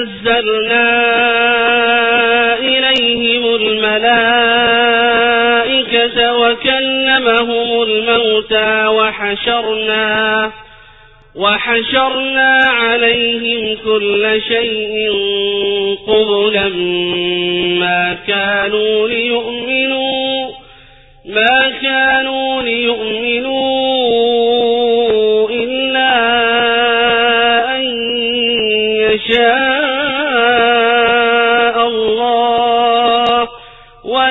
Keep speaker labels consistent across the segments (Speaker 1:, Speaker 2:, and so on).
Speaker 1: نزلنا إليهم الملائكة وكلمهم الموتى وحشرنا وحشرنا عليهم كل شيء قبلا ما كانوا ليؤمنوا ما كانوا ليؤمنوا إلا أن يشاء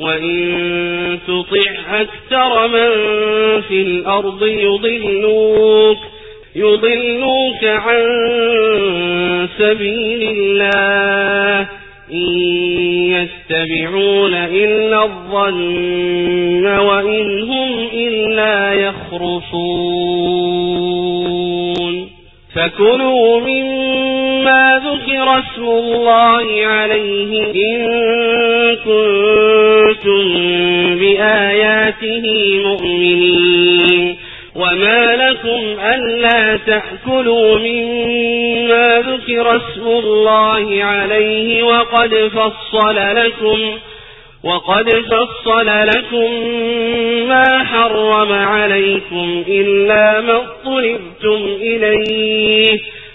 Speaker 1: وإن تطع أكثر من في الأرض يضلوك يضلوك عن سبيل الله إن يتبعون إلا الظن وإن هم إلا يخرصون فكلوا مما ذكر اسم الله عليه إن كنتم بآياته مؤمنين وما لكم ألا تأكلوا مما ذكر اسم الله عليه وقد فصل لكم وقد فصل لكم ما حرم عليكم إلا ما اضطربتم إليه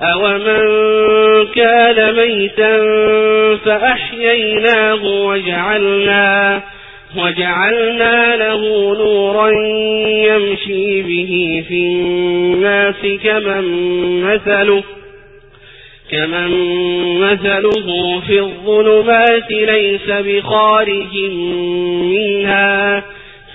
Speaker 1: أومن كان ميتا فأحييناه وجعلنا وجعلنا له نورا يمشي به في الناس كمن مثله كمن مثله في الظلمات ليس بخارج منها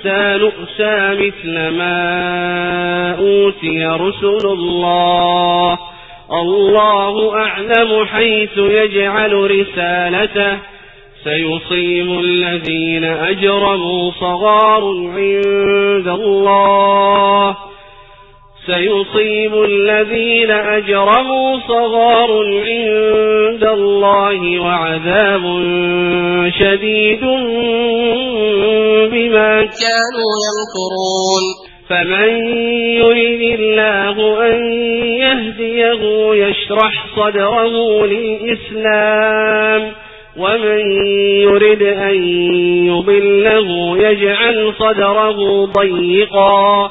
Speaker 1: حتى نؤسى مثل ما أوتي رسل الله. الله أعلم حيث يجعل رسالته. سيصيب الذين أجرموا صغار عند الله. سيصيب الذين أجرموا صغار عند الله وعذاب شديد بما
Speaker 2: كانوا يمكرون.
Speaker 1: فمن يريد الله أن يهديه يشرح صدره للإسلام ومن يرد أن يضله يجعل صدره ضيقا.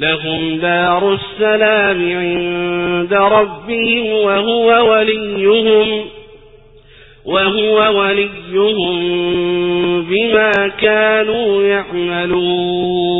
Speaker 1: لهم دار السلام عند ربهم وهو وليهم وهو وليهم بما كانوا يعملون